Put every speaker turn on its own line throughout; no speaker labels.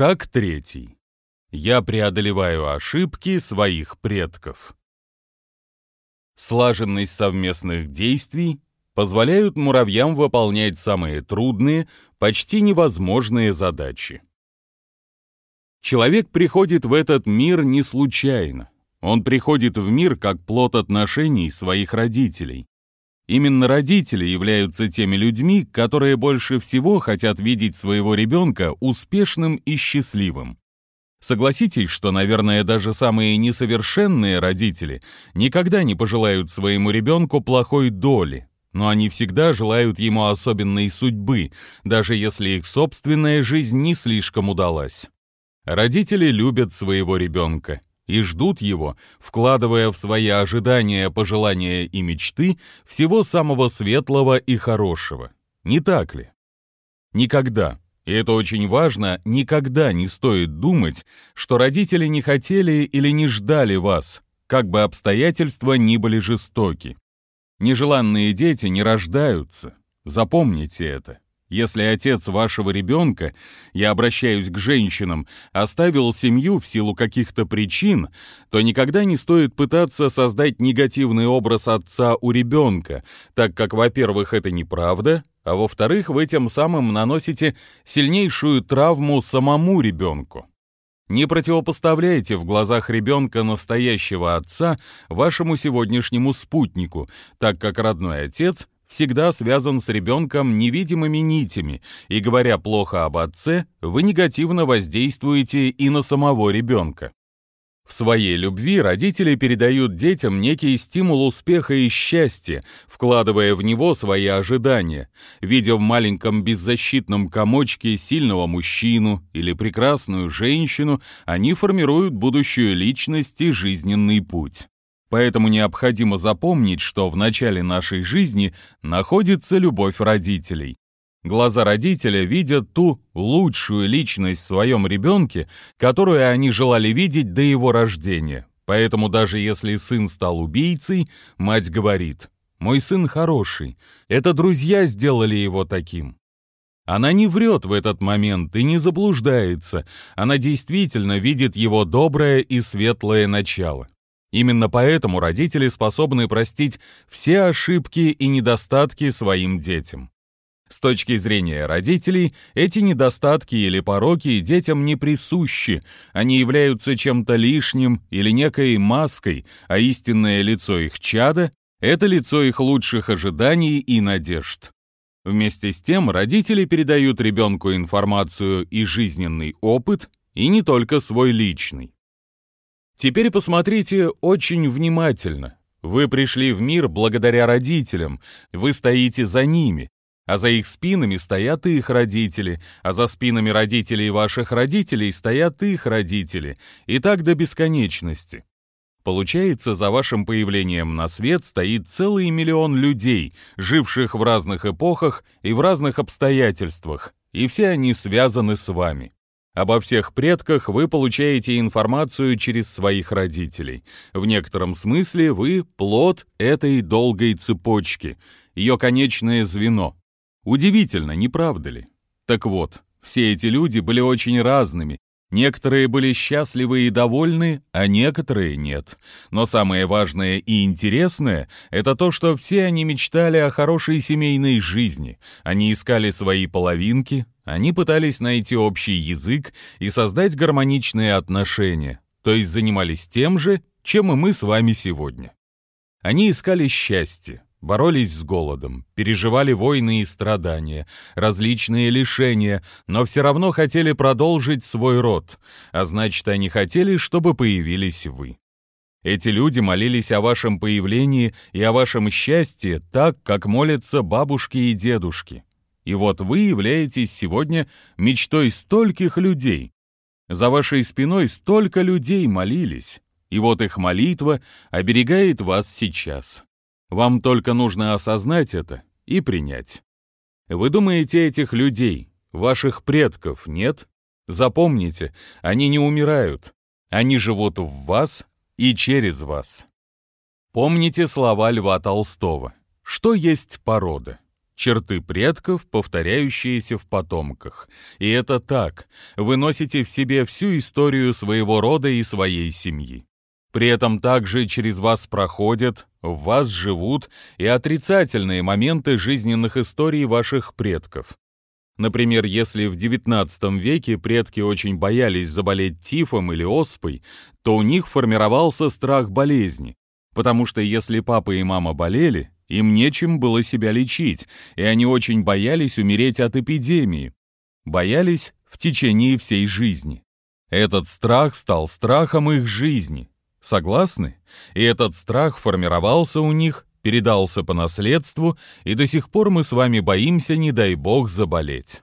Шаг третий. Я преодолеваю ошибки своих предков. Слаженность совместных действий позволяют муравьям выполнять самые трудные, почти невозможные задачи. Человек приходит в этот мир не случайно. Он приходит в мир как плод отношений своих родителей. Именно родители являются теми людьми, которые больше всего хотят видеть своего ребенка успешным и счастливым. Согласитесь, что, наверное, даже самые несовершенные родители никогда не пожелают своему ребенку плохой доли, но они всегда желают ему особенной судьбы, даже если их собственная жизнь не слишком удалась. Родители любят своего ребенка и ждут его, вкладывая в свои ожидания, пожелания и мечты всего самого светлого и хорошего. Не так ли? Никогда, и это очень важно, никогда не стоит думать, что родители не хотели или не ждали вас, как бы обстоятельства ни были жестоки. Нежеланные дети не рождаются. Запомните это. Если отец вашего ребенка, я обращаюсь к женщинам, оставил семью в силу каких-то причин, то никогда не стоит пытаться создать негативный образ отца у ребенка, так как, во-первых, это неправда, а во-вторых, вы тем самым наносите сильнейшую травму самому ребенку. Не противопоставляйте в глазах ребенка настоящего отца вашему сегодняшнему спутнику, так как родной отец всегда связан с ребенком невидимыми нитями, и говоря плохо об отце, вы негативно воздействуете и на самого ребенка. В своей любви родители передают детям некий стимул успеха и счастья, вкладывая в него свои ожидания. Видя в маленьком беззащитном комочке сильного мужчину или прекрасную женщину, они формируют будущую личность и жизненный путь. Поэтому необходимо запомнить, что в начале нашей жизни находится любовь родителей. Глаза родителя видят ту лучшую личность в своем ребенке, которую они желали видеть до его рождения. Поэтому даже если сын стал убийцей, мать говорит, «Мой сын хороший, это друзья сделали его таким». Она не врет в этот момент и не заблуждается, она действительно видит его доброе и светлое начало. Именно поэтому родители способны простить все ошибки и недостатки своим детям. С точки зрения родителей, эти недостатки или пороки детям не присущи, они являются чем-то лишним или некой маской, а истинное лицо их чада — это лицо их лучших ожиданий и надежд. Вместе с тем родители передают ребенку информацию и жизненный опыт, и не только свой личный. Теперь посмотрите очень внимательно. Вы пришли в мир благодаря родителям, вы стоите за ними, а за их спинами стоят их родители, а за спинами родителей ваших родителей стоят их родители, и так до бесконечности. Получается, за вашим появлением на свет стоит целый миллион людей, живших в разных эпохах и в разных обстоятельствах, и все они связаны с вами. Обо всех предках вы получаете информацию через своих родителей. В некотором смысле вы плод этой долгой цепочки, ее конечное звено. Удивительно, не правда ли? Так вот, все эти люди были очень разными. Некоторые были счастливы и довольны, а некоторые нет. Но самое важное и интересное — это то, что все они мечтали о хорошей семейной жизни. Они искали свои половинки, они пытались найти общий язык и создать гармоничные отношения, то есть занимались тем же, чем и мы с вами сегодня. Они искали счастье, боролись с голодом, переживали войны и страдания, различные лишения, но все равно хотели продолжить свой род, а значит, они хотели, чтобы появились вы. Эти люди молились о вашем появлении и о вашем счастье так, как молятся бабушки и дедушки. И вот вы являетесь сегодня мечтой стольких людей. За вашей спиной столько людей молились, и вот их молитва оберегает вас сейчас. Вам только нужно осознать это и принять. Вы думаете этих людей, ваших предков, нет? Запомните, они не умирают. Они живут в вас и через вас. Помните слова Льва Толстого. Что есть порода? Черты предков, повторяющиеся в потомках. И это так, вы носите в себе всю историю своего рода и своей семьи. При этом также через вас проходят, в вас живут и отрицательные моменты жизненных историй ваших предков. Например, если в XIX веке предки очень боялись заболеть тифом или оспой, то у них формировался страх болезни, потому что если папа и мама болели, им нечем было себя лечить, и они очень боялись умереть от эпидемии. Боялись в течение всей жизни. Этот страх стал страхом их жизни. Согласны? И этот страх формировался у них, передался по наследству, и до сих пор мы с вами боимся, не дай бог, заболеть.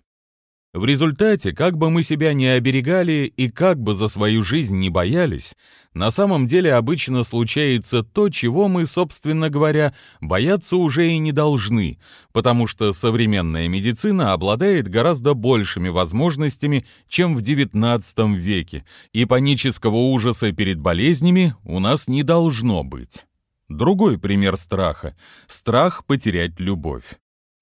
В результате, как бы мы себя не оберегали и как бы за свою жизнь не боялись, на самом деле обычно случается то, чего мы, собственно говоря, бояться уже и не должны, потому что современная медицина обладает гораздо большими возможностями, чем в XIX веке, и панического ужаса перед болезнями у нас не должно быть. Другой пример страха – страх потерять любовь.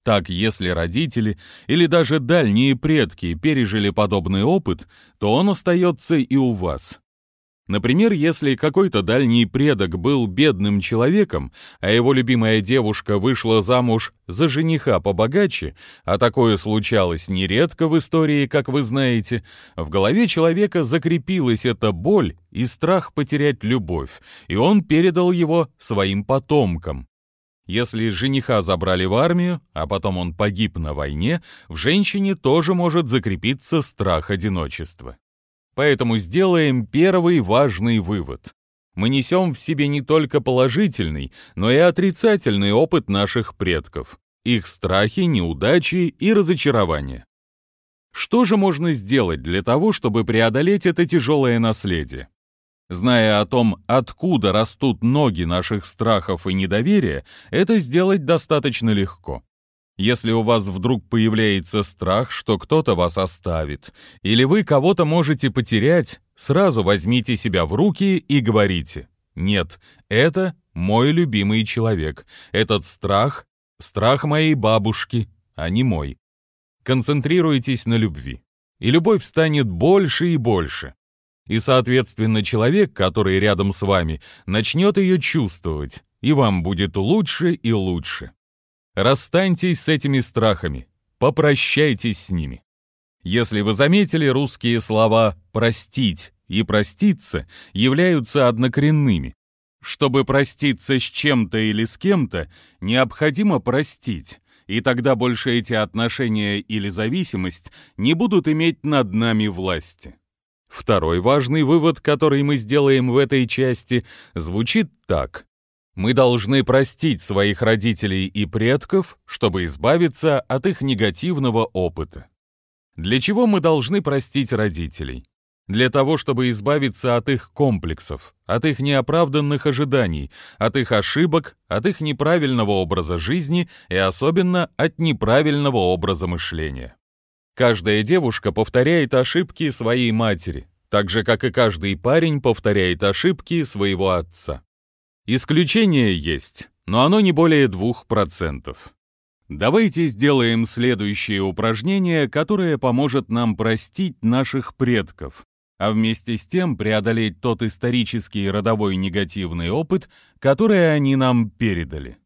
Так, если родители или даже дальние предки пережили подобный опыт, то он остается и у вас. Например, если какой-то дальний предок был бедным человеком, а его любимая девушка вышла замуж за жениха побогаче, а такое случалось нередко в истории, как вы знаете, в голове человека закрепилась эта боль и страх потерять любовь, и он передал его своим потомкам. Если жениха забрали в армию, а потом он погиб на войне, в женщине тоже может закрепиться страх одиночества. Поэтому сделаем первый важный вывод. Мы несем в себе не только положительный, но и отрицательный опыт наших предков, их страхи, неудачи и разочарования. Что же можно сделать для того, чтобы преодолеть это тяжелое наследие? Зная о том, откуда растут ноги наших страхов и недоверия, это сделать достаточно легко. Если у вас вдруг появляется страх, что кто-то вас оставит, или вы кого-то можете потерять, сразу возьмите себя в руки и говорите «Нет, это мой любимый человек, этот страх — страх моей бабушки, а не мой». Концентрируйтесь на любви, и любовь станет больше и больше и, соответственно, человек, который рядом с вами, начнет ее чувствовать, и вам будет лучше и лучше. Расстаньтесь с этими страхами, попрощайтесь с ними. Если вы заметили, русские слова «простить» и «проститься» являются однокоренными. Чтобы проститься с чем-то или с кем-то, необходимо простить, и тогда больше эти отношения или зависимость не будут иметь над нами власти. Второй важный вывод, который мы сделаем в этой части, звучит так. Мы должны простить своих родителей и предков, чтобы избавиться от их негативного опыта. Для чего мы должны простить родителей? Для того, чтобы избавиться от их комплексов, от их неоправданных ожиданий, от их ошибок, от их неправильного образа жизни и особенно от неправильного образа мышления. Каждая девушка повторяет ошибки своей матери, так же, как и каждый парень повторяет ошибки своего отца. Исключение есть, но оно не более 2%. Давайте сделаем следующее упражнение, которое поможет нам простить наших предков, а вместе с тем преодолеть тот исторический родовой негативный опыт, который они нам передали.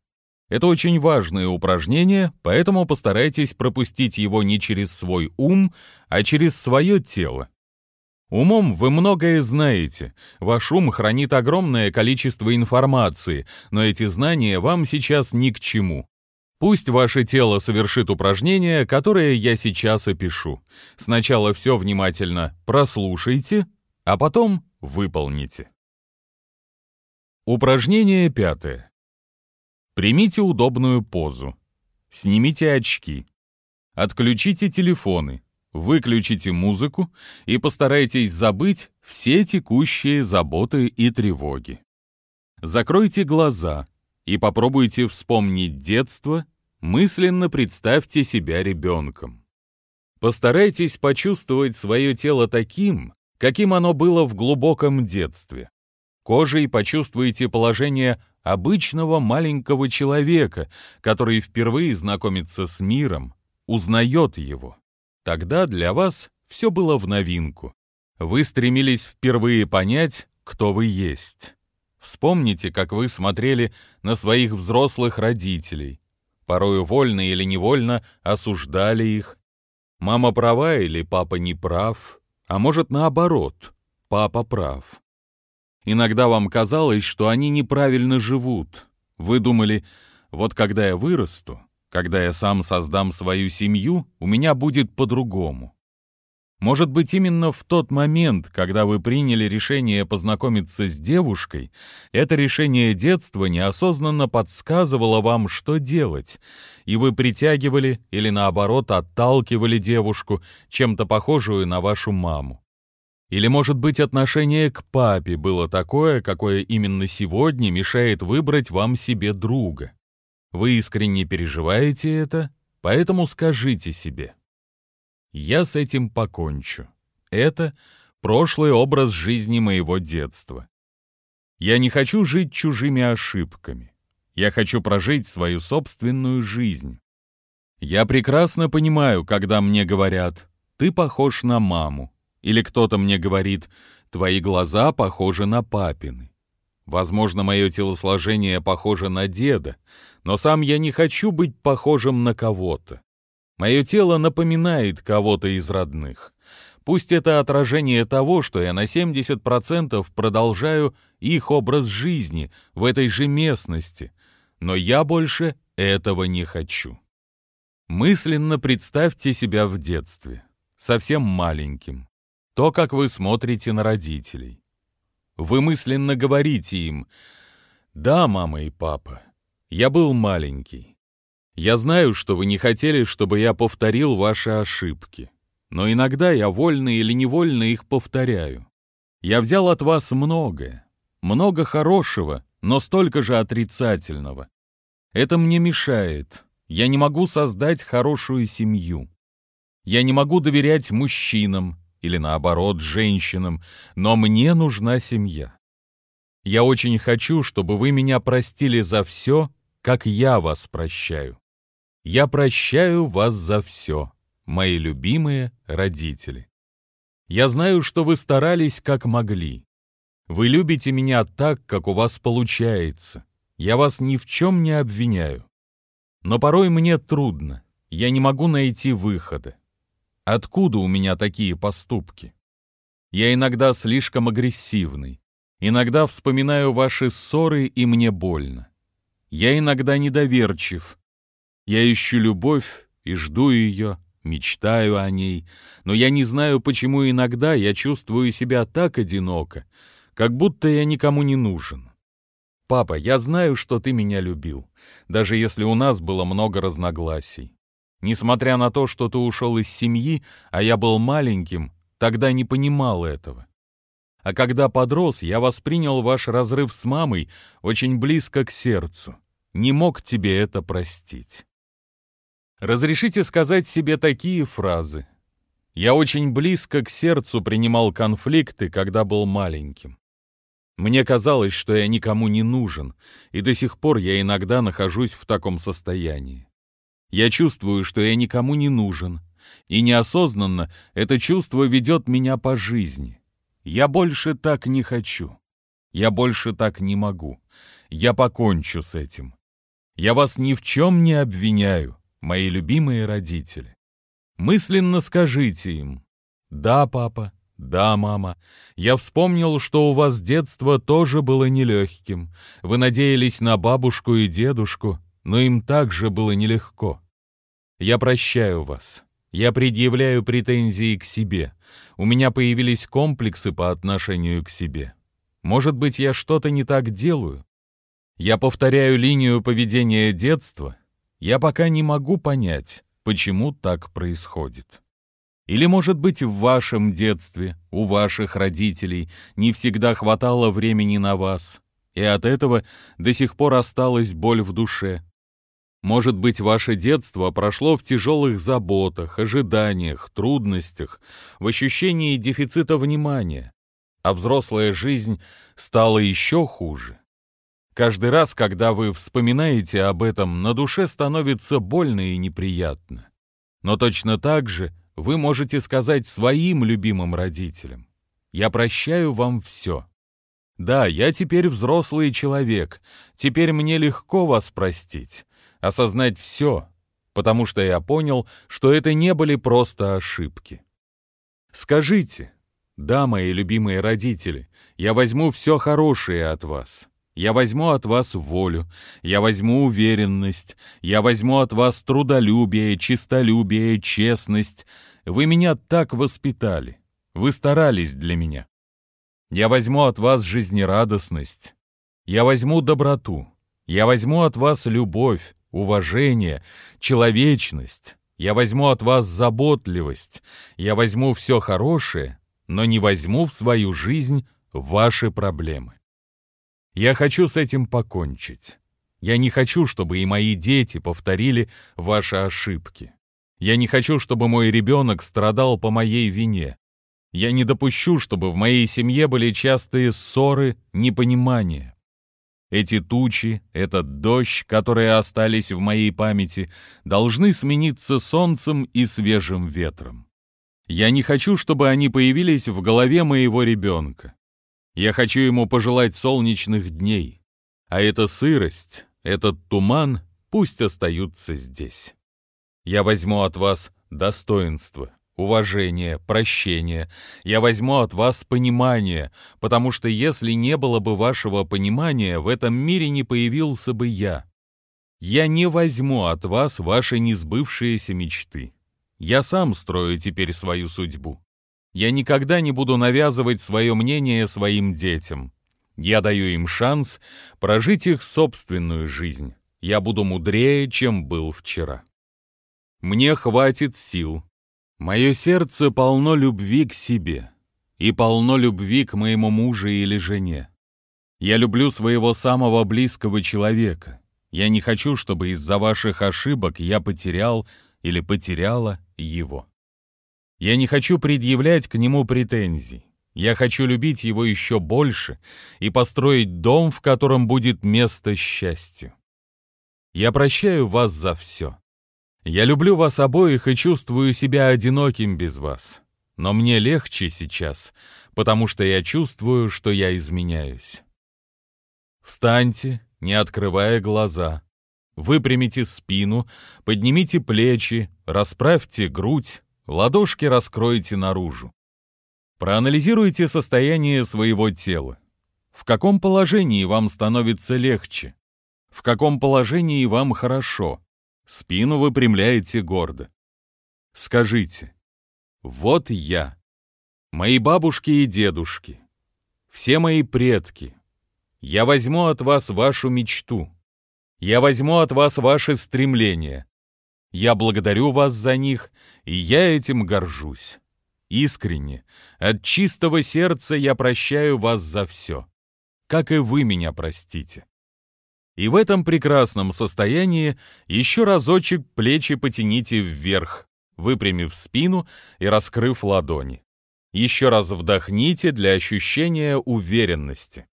Это очень важное упражнение, поэтому постарайтесь пропустить его не через свой ум, а через свое тело. Умом вы многое знаете, ваш ум хранит огромное количество информации, но эти знания вам сейчас ни к чему. Пусть ваше тело совершит упражнение, которое я сейчас опишу. Сначала все внимательно прослушайте, а потом выполните. Упражнение пятое. Примите удобную позу. Снимите очки. Отключите телефоны. Выключите музыку и постарайтесь забыть все текущие заботы и тревоги. Закройте глаза и попробуйте вспомнить детство, мысленно представьте себя ребенком. Постарайтесь почувствовать свое тело таким, каким оно было в глубоком детстве. Кожей почувствуйте положение обычного маленького человека, который впервые знакомится с миром, узнает его. Тогда для вас все было в новинку. Вы стремились впервые понять, кто вы есть. Вспомните, как вы смотрели на своих взрослых родителей. Порою вольно или невольно осуждали их. Мама права или папа не прав, а может наоборот, папа прав. Иногда вам казалось, что они неправильно живут. Вы думали, вот когда я вырасту, когда я сам создам свою семью, у меня будет по-другому. Может быть, именно в тот момент, когда вы приняли решение познакомиться с девушкой, это решение детства неосознанно подсказывало вам, что делать, и вы притягивали или, наоборот, отталкивали девушку, чем-то похожую на вашу маму. Или, может быть, отношение к папе было такое, какое именно сегодня мешает выбрать вам себе друга. Вы искренне переживаете это, поэтому скажите себе – я с этим покончу. Это прошлый образ жизни моего детства. Я не хочу жить чужими ошибками. Я хочу прожить свою собственную жизнь. Я прекрасно понимаю, когда мне говорят «ты похож на маму», или кто-то мне говорит «твои глаза похожи на папины». Возможно, мое телосложение похоже на деда, но сам я не хочу быть похожим на кого-то. Мое тело напоминает кого-то из родных. Пусть это отражение того, что я на 70% продолжаю их образ жизни в этой же местности, но я больше этого не хочу. Мысленно представьте себя в детстве, совсем маленьким, то, как вы смотрите на родителей. Вы мысленно говорите им «Да, мама и папа, я был маленький, я знаю, что вы не хотели, чтобы я повторил ваши ошибки, но иногда я вольно или невольно их повторяю. Я взял от вас многое, много хорошего, но столько же отрицательного. Это мне мешает. Я не могу создать хорошую семью. Я не могу доверять мужчинам или, наоборот, женщинам, но мне нужна семья. Я очень хочу, чтобы вы меня простили за все, как я вас прощаю. Я прощаю вас за все, мои любимые родители. Я знаю, что вы старались как могли. Вы любите меня так, как у вас получается. Я вас ни в чем не обвиняю. Но порой мне трудно. Я не могу найти выхода. Откуда у меня такие поступки? Я иногда слишком агрессивный. Иногда вспоминаю ваши ссоры, и мне больно. Я иногда недоверчив, я ищу любовь и жду ее, мечтаю о ней, но я не знаю, почему иногда я чувствую себя так одиноко, как будто я никому не нужен. Папа, я знаю, что ты меня любил, даже если у нас было много разногласий. Несмотря на то, что ты ушел из семьи, а я был маленьким, тогда не понимал этого. А когда подрос, я воспринял ваш разрыв с мамой очень близко к сердцу. Не мог тебе это простить. Разрешите сказать себе такие фразы. Я очень близко к сердцу принимал конфликты, когда был маленьким. Мне казалось, что я никому не нужен, и до сих пор я иногда нахожусь в таком состоянии. Я чувствую, что я никому не нужен, и неосознанно это чувство ведет меня по жизни. Я больше так не хочу. Я больше так не могу. Я покончу с этим. Я вас ни в чем не обвиняю мои любимые родители. Мысленно скажите им «Да, папа, да, мама, я вспомнил, что у вас детство тоже было нелегким. Вы надеялись на бабушку и дедушку, но им также было нелегко. Я прощаю вас. Я предъявляю претензии к себе. У меня появились комплексы по отношению к себе. Может быть, я что-то не так делаю? Я повторяю линию поведения детства, я пока не могу понять, почему так происходит. Или, может быть, в вашем детстве, у ваших родителей не всегда хватало времени на вас, и от этого до сих пор осталась боль в душе. Может быть, ваше детство прошло в тяжелых заботах, ожиданиях, трудностях, в ощущении дефицита внимания, а взрослая жизнь стала еще хуже. Каждый раз, когда вы вспоминаете об этом, на душе становится больно и неприятно. Но точно так же вы можете сказать своим любимым родителям, «Я прощаю вам все». Да, я теперь взрослый человек, теперь мне легко вас простить, осознать все, потому что я понял, что это не были просто ошибки. Скажите, да, мои любимые родители, я возьму все хорошее от вас. Я возьму от вас волю, я возьму уверенность, я возьму от вас трудолюбие, честолюбие, честность. Вы меня так воспитали, вы старались для меня. Я возьму от вас жизнерадостность, я возьму доброту, я возьму от вас любовь, уважение, человечность, я возьму от вас заботливость, я возьму все хорошее, но не возьму в свою жизнь ваши проблемы. Я хочу с этим покончить. Я не хочу, чтобы и мои дети повторили ваши ошибки. Я не хочу, чтобы мой ребенок страдал по моей вине. Я не допущу, чтобы в моей семье были частые ссоры, непонимания. Эти тучи, этот дождь, которые остались в моей памяти, должны смениться солнцем и свежим ветром. Я не хочу, чтобы они появились в голове моего ребенка. Я хочу ему пожелать солнечных дней, а эта сырость, этот туман пусть остаются здесь. Я возьму от вас достоинство, уважение, прощение. Я возьму от вас понимание, потому что если не было бы вашего понимания, в этом мире не появился бы я. Я не возьму от вас ваши несбывшиеся мечты. Я сам строю теперь свою судьбу. Я никогда не буду навязывать свое мнение своим детям. Я даю им шанс прожить их собственную жизнь. Я буду мудрее, чем был вчера. Мне хватит сил. Мое сердце полно любви к себе и полно любви к моему мужу или жене. Я люблю своего самого близкого человека. Я не хочу, чтобы из-за ваших ошибок я потерял или потеряла его. Я не хочу предъявлять к нему претензий. Я хочу любить его еще больше и построить дом, в котором будет место счастью. Я прощаю вас за все. Я люблю вас обоих и чувствую себя одиноким без вас. Но мне легче сейчас, потому что я чувствую, что я изменяюсь. Встаньте, не открывая глаза. Выпрямите спину, поднимите плечи, расправьте грудь, Ладошки раскройте наружу. Проанализируйте состояние своего тела. В каком положении вам становится легче? В каком положении вам хорошо? Спину выпрямляете гордо. Скажите, вот я, мои бабушки и дедушки, все мои предки. Я возьму от вас вашу мечту. Я возьму от вас ваши стремления. Я благодарю вас за них, и я этим горжусь. Искренне, от чистого сердца я прощаю вас за все, как и вы меня простите. И в этом прекрасном состоянии еще разочек плечи потяните вверх, выпрямив спину и раскрыв ладони. Еще раз вдохните для ощущения уверенности.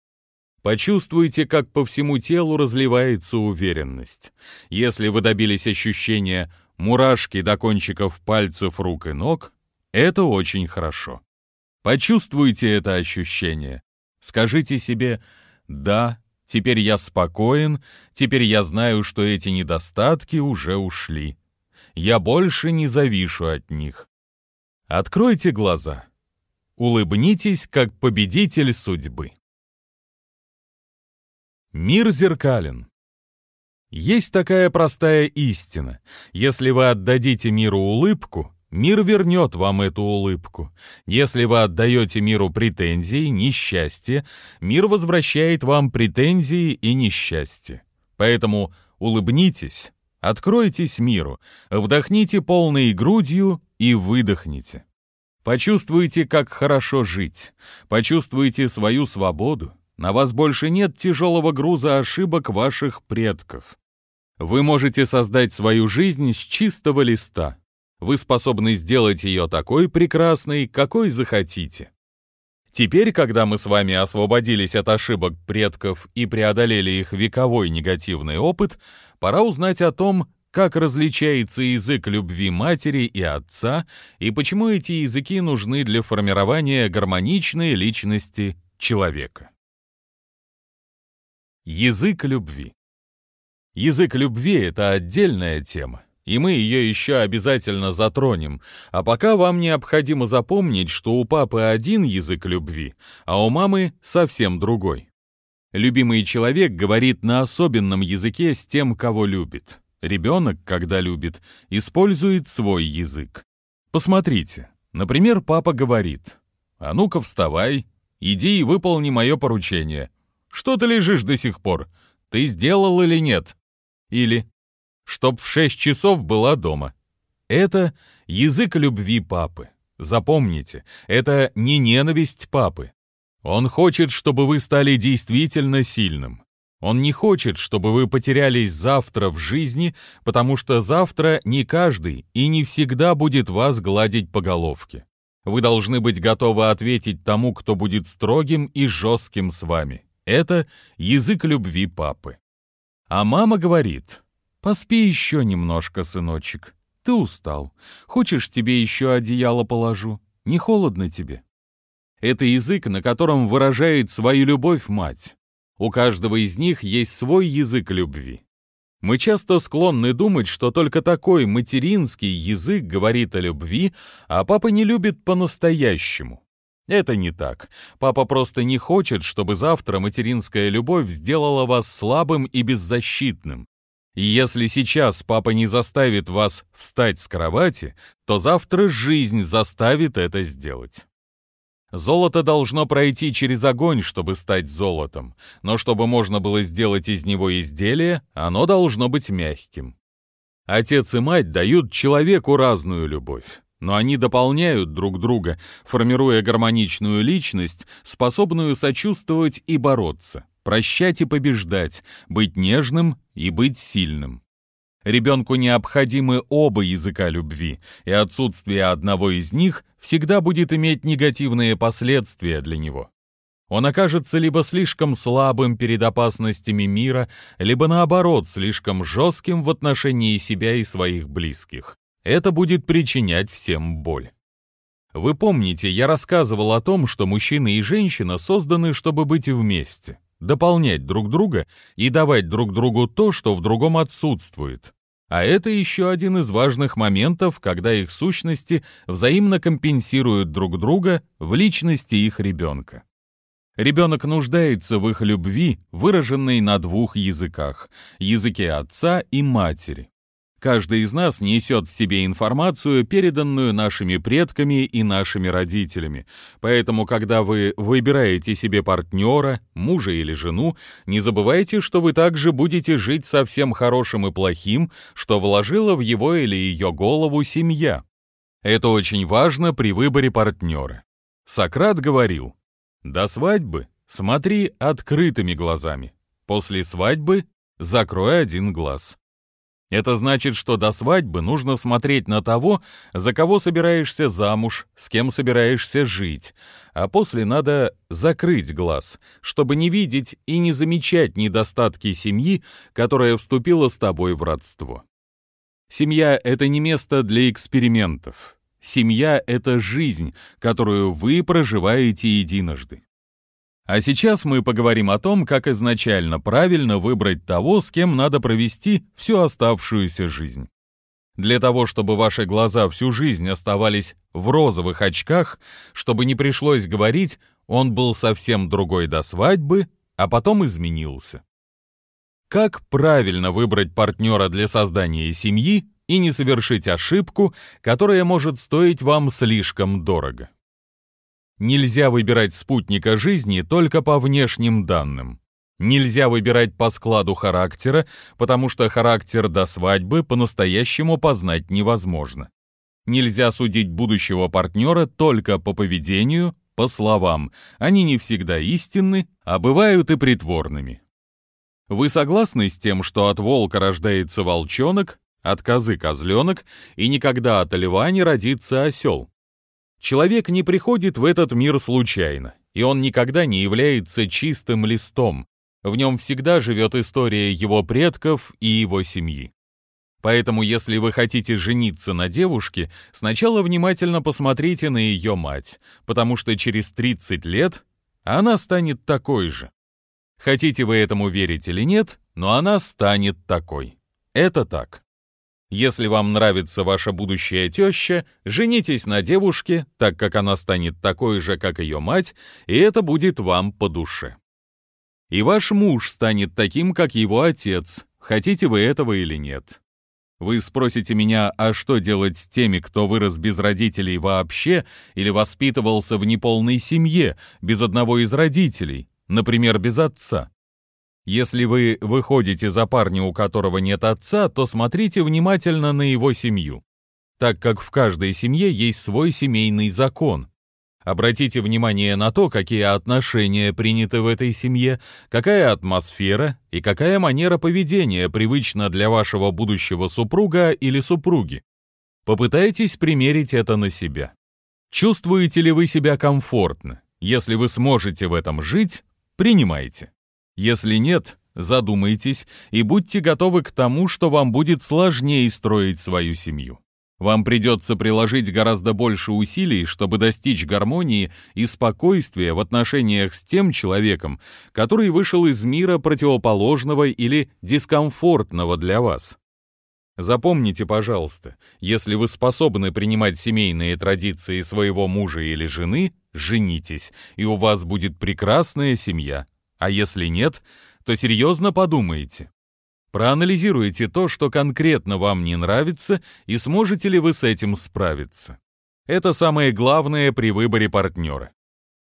Почувствуйте, как по всему телу разливается уверенность. Если вы добились ощущения мурашки до кончиков пальцев рук и ног, это очень хорошо. Почувствуйте это ощущение. Скажите себе «Да, теперь я спокоен, теперь я знаю, что эти недостатки уже ушли. Я больше не завишу от них». Откройте глаза. Улыбнитесь, как победитель судьбы. Мир зеркален. Есть такая простая истина. Если вы отдадите миру улыбку, мир вернет вам эту улыбку. Если вы отдаете миру претензии, несчастье, мир возвращает вам претензии и несчастье. Поэтому улыбнитесь, откройтесь миру, вдохните полной грудью и выдохните. Почувствуйте, как хорошо жить, почувствуйте свою свободу, на вас больше нет тяжелого груза ошибок ваших предков. Вы можете создать свою жизнь с чистого листа. Вы способны сделать ее такой прекрасной, какой захотите. Теперь, когда мы с вами освободились от ошибок предков и преодолели их вековой негативный опыт, пора узнать о том, как различается язык любви матери и отца и почему эти языки нужны для формирования гармоничной личности человека. Язык любви. Язык любви — это отдельная тема, и мы ее еще обязательно затронем, а пока вам необходимо запомнить, что у папы один язык любви, а у мамы совсем другой. Любимый человек говорит на особенном языке с тем, кого любит. Ребенок, когда любит, использует свой язык. Посмотрите, например, папа говорит, «А ну-ка вставай, иди и выполни мое поручение. Что ты лежишь до сих пор? Ты сделал или нет?» Или «Чтоб в шесть часов была дома». Это язык любви папы. Запомните, это не ненависть папы. Он хочет, чтобы вы стали действительно сильным. Он не хочет, чтобы вы потерялись завтра в жизни, потому что завтра не каждый и не всегда будет вас гладить по головке. Вы должны быть готовы ответить тому, кто будет строгим и жестким с вами. Это язык любви папы. А мама говорит, «Поспи еще немножко, сыночек. Ты устал. Хочешь, тебе еще одеяло положу? Не холодно тебе?» Это язык, на котором выражает свою любовь мать. У каждого из них есть свой язык любви. Мы часто склонны думать, что только такой материнский язык говорит о любви, а папа не любит по-настоящему. Это не так. Папа просто не хочет, чтобы завтра материнская любовь сделала вас слабым и беззащитным. Если сейчас папа не заставит вас встать с кровати, то завтра жизнь заставит это сделать. Золото должно пройти через огонь, чтобы стать золотом, но чтобы можно было сделать из него изделие, оно должно быть мягким. Отец и мать дают человеку разную любовь но они дополняют друг друга, формируя гармоничную личность, способную сочувствовать и бороться, прощать и побеждать, быть нежным и быть сильным. Ребенку необходимы оба языка любви, и отсутствие одного из них всегда будет иметь негативные последствия для него. Он окажется либо слишком слабым перед опасностями мира, либо наоборот слишком жестким в отношении себя и своих близких это будет причинять всем боль. Вы помните, я рассказывал о том, что мужчина и женщина созданы, чтобы быть вместе, дополнять друг друга и давать друг другу то, что в другом отсутствует. А это еще один из важных моментов, когда их сущности взаимно компенсируют друг друга в личности их ребенка. Ребенок нуждается в их любви, выраженной на двух языках – языке отца и матери. Каждый из нас несет в себе информацию, переданную нашими предками и нашими родителями. Поэтому, когда вы выбираете себе партнера, мужа или жену, не забывайте, что вы также будете жить со всем хорошим и плохим, что вложила в его или ее голову семья. Это очень важно при выборе партнера. Сократ говорил, «До свадьбы смотри открытыми глазами, после свадьбы закрой один глаз». Это значит, что до свадьбы нужно смотреть на того, за кого собираешься замуж, с кем собираешься жить, а после надо закрыть глаз, чтобы не видеть и не замечать недостатки семьи, которая вступила с тобой в родство. Семья — это не место для экспериментов. Семья — это жизнь, которую вы проживаете единожды. А сейчас мы поговорим о том, как изначально правильно выбрать того, с кем надо провести всю оставшуюся жизнь. Для того, чтобы ваши глаза всю жизнь оставались в розовых очках, чтобы не пришлось говорить, он был совсем другой до свадьбы, а потом изменился. Как правильно выбрать партнера для создания семьи и не совершить ошибку, которая может стоить вам слишком дорого? Нельзя выбирать спутника жизни только по внешним данным. Нельзя выбирать по складу характера, потому что характер до свадьбы по-настоящему познать невозможно. Нельзя судить будущего партнера только по поведению, по словам. Они не всегда истинны, а бывают и притворными. Вы согласны с тем, что от волка рождается волчонок, от козы козленок, и никогда от льва не родится осел? Человек не приходит в этот мир случайно, и он никогда не является чистым листом. В нем всегда живет история его предков и его семьи. Поэтому, если вы хотите жениться на девушке, сначала внимательно посмотрите на ее мать, потому что через 30 лет она станет такой же. Хотите вы этому верить или нет, но она станет такой. Это так. Если вам нравится ваша будущая теща, женитесь на девушке, так как она станет такой же, как ее мать, и это будет вам по душе. И ваш муж станет таким, как его отец, хотите вы этого или нет. Вы спросите меня, а что делать с теми, кто вырос без родителей вообще или воспитывался в неполной семье, без одного из родителей, например, без отца? Если вы выходите за парня, у которого нет отца, то смотрите внимательно на его семью, так как в каждой семье есть свой семейный закон. Обратите внимание на то, какие отношения приняты в этой семье, какая атмосфера и какая манера поведения привычна для вашего будущего супруга или супруги. Попытайтесь примерить это на себя. Чувствуете ли вы себя комфортно? Если вы сможете в этом жить, принимайте. Если нет, задумайтесь и будьте готовы к тому, что вам будет сложнее строить свою семью. Вам придется приложить гораздо больше усилий, чтобы достичь гармонии и спокойствия в отношениях с тем человеком, который вышел из мира противоположного или дискомфортного для вас. Запомните, пожалуйста, если вы способны принимать семейные традиции своего мужа или жены, женитесь, и у вас будет прекрасная семья. А если нет, то серьезно подумайте, Проанализируйте то, что конкретно вам не нравится, и сможете ли вы с этим справиться. Это самое главное при выборе партнера.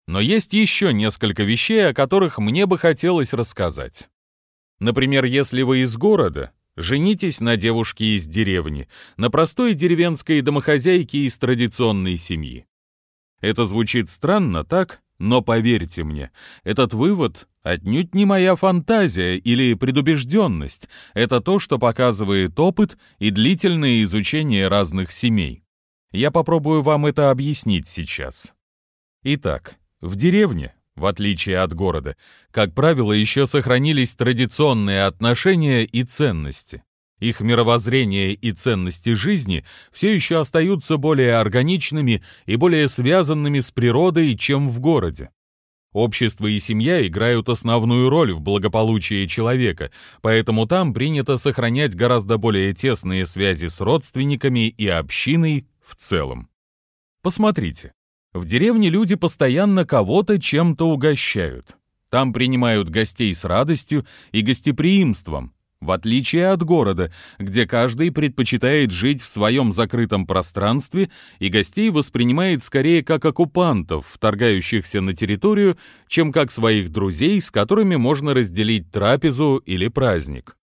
Но есть еще несколько вещей, о которых мне бы хотелось рассказать. Например, если вы из города, женитесь на девушке из деревни, на простой деревенской домохозяйке из традиционной семьи. Это звучит странно, так? Но поверьте мне, этот вывод отнюдь не моя фантазия или предубежденность, это то, что показывает опыт и длительное изучение разных семей. Я попробую вам это объяснить сейчас. Итак, в деревне, в отличие от города, как правило, еще сохранились традиционные отношения и ценности. Их мировоззрение и ценности жизни все еще остаются более органичными и более связанными с природой, чем в городе. Общество и семья играют основную роль в благополучии человека, поэтому там принято сохранять гораздо более тесные связи с родственниками и общиной в целом. Посмотрите, в деревне люди постоянно кого-то чем-то угощают. Там принимают гостей с радостью и гостеприимством, в отличие от города, где каждый предпочитает жить в своем закрытом пространстве и гостей воспринимает скорее как оккупантов, вторгающихся на территорию, чем как своих друзей, с которыми можно разделить трапезу или праздник.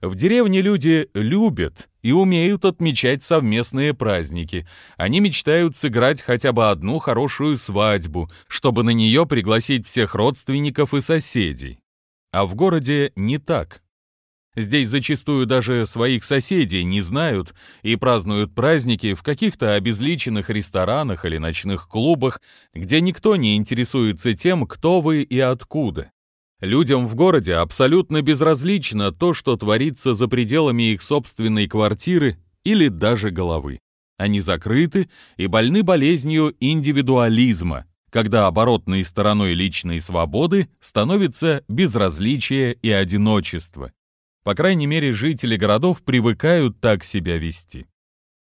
В деревне люди любят и умеют отмечать совместные праздники. Они мечтают сыграть хотя бы одну хорошую свадьбу, чтобы на нее пригласить всех родственников и соседей. А в городе не так. Здесь зачастую даже своих соседей не знают и празднуют праздники в каких-то обезличенных ресторанах или ночных клубах, где никто не интересуется тем, кто вы и откуда. Людям в городе абсолютно безразлично то, что творится за пределами их собственной квартиры или даже головы. Они закрыты и больны болезнью индивидуализма, когда оборотной стороной личной свободы становится безразличие и одиночество. По крайней мере, жители городов привыкают так себя вести.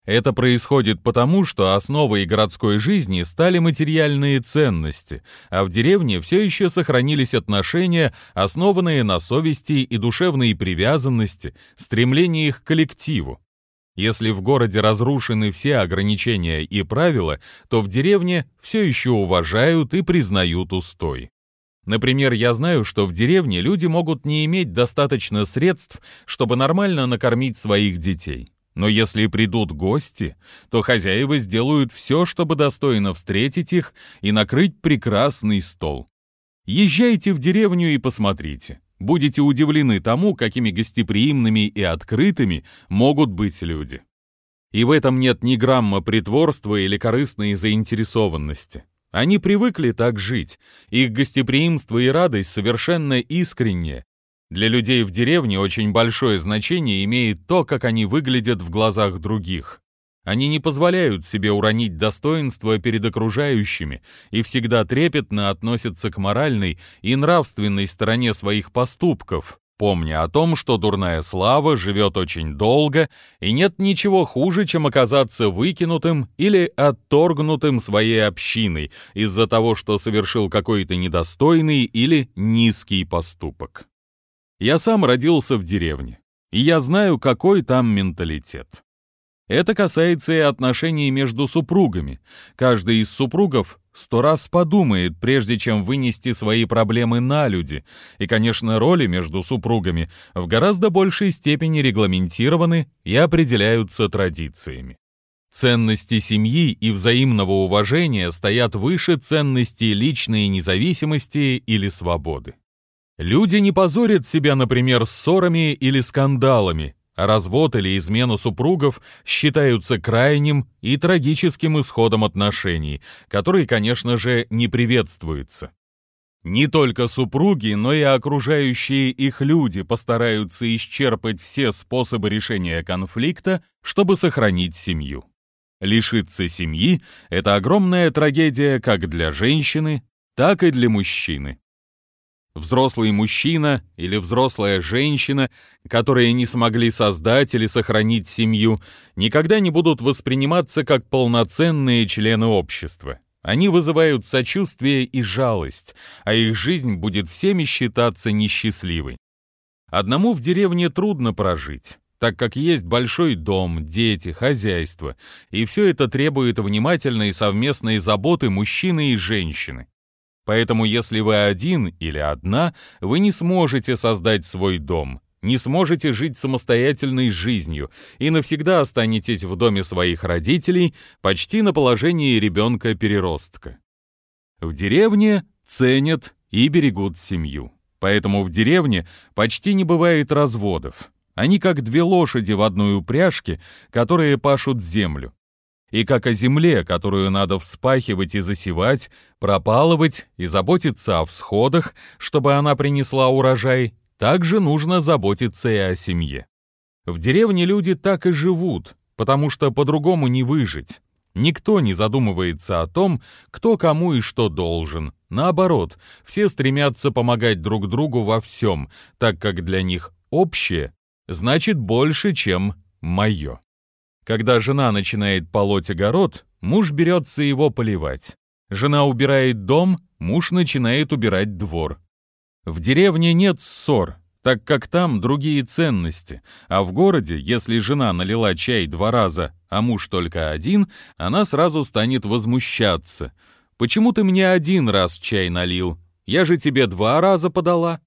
Это происходит потому, что основой городской жизни стали материальные ценности, а в деревне все еще сохранились отношения, основанные на совести и душевной привязанности, стремлении их к коллективу. Если в городе разрушены все ограничения и правила, то в деревне все еще уважают и признают устой. Например, я знаю, что в деревне люди могут не иметь достаточно средств, чтобы нормально накормить своих детей. Но если придут гости, то хозяева сделают все, чтобы достойно встретить их и накрыть прекрасный стол. Езжайте в деревню и посмотрите. Будете удивлены тому, какими гостеприимными и открытыми могут быть люди. И в этом нет ни грамма притворства или корыстной заинтересованности. Они привыкли так жить. Их гостеприимство и радость совершенно искренние. Для людей в деревне очень большое значение имеет то, как они выглядят в глазах других. Они не позволяют себе уронить достоинство перед окружающими и всегда трепетно относятся к моральной и нравственной стороне своих поступков, помня о том, что дурная слава живет очень долго, и нет ничего хуже, чем оказаться выкинутым или отторгнутым своей общиной из-за того, что совершил какой-то недостойный или низкий поступок. Я сам родился в деревне, и я знаю, какой там менталитет. Это касается и отношений между супругами. Каждый из супругов сто раз подумает, прежде чем вынести свои проблемы на люди. И, конечно, роли между супругами в гораздо большей степени регламентированы и определяются традициями. Ценности семьи и взаимного уважения стоят выше ценностей личной независимости или свободы. Люди не позорят себя, например, ссорами или скандалами, развод или измена супругов считаются крайним и трагическим исходом отношений, который, конечно же, не приветствуется. Не только супруги, но и окружающие их люди постараются исчерпать все способы решения конфликта, чтобы сохранить семью. Лишиться семьи – это огромная трагедия как для женщины, так и для мужчины. Взрослый мужчина или взрослая женщина, которые не смогли создать или сохранить семью, никогда не будут восприниматься как полноценные члены общества. Они вызывают сочувствие и жалость, а их жизнь будет всеми считаться несчастливой. Одному в деревне трудно прожить, так как есть большой дом, дети, хозяйство, и все это требует внимательной совместной заботы мужчины и женщины. Поэтому если вы один или одна, вы не сможете создать свой дом, не сможете жить самостоятельной жизнью и навсегда останетесь в доме своих родителей почти на положении ребенка-переростка. В деревне ценят и берегут семью. Поэтому в деревне почти не бывает разводов. Они как две лошади в одной упряжке, которые пашут землю и как о земле, которую надо вспахивать и засевать, пропалывать и заботиться о всходах, чтобы она принесла урожай, также нужно заботиться и о семье. В деревне люди так и живут, потому что по-другому не выжить. Никто не задумывается о том, кто кому и что должен. Наоборот, все стремятся помогать друг другу во всем, так как для них общее значит больше, чем мое. Когда жена начинает полоть огород, муж берется его поливать. Жена убирает дом, муж начинает убирать двор. В деревне нет ссор, так как там другие ценности, а в городе, если жена налила чай два раза, а муж только один, она сразу станет возмущаться. «Почему ты мне один раз чай налил? Я же тебе два раза подала».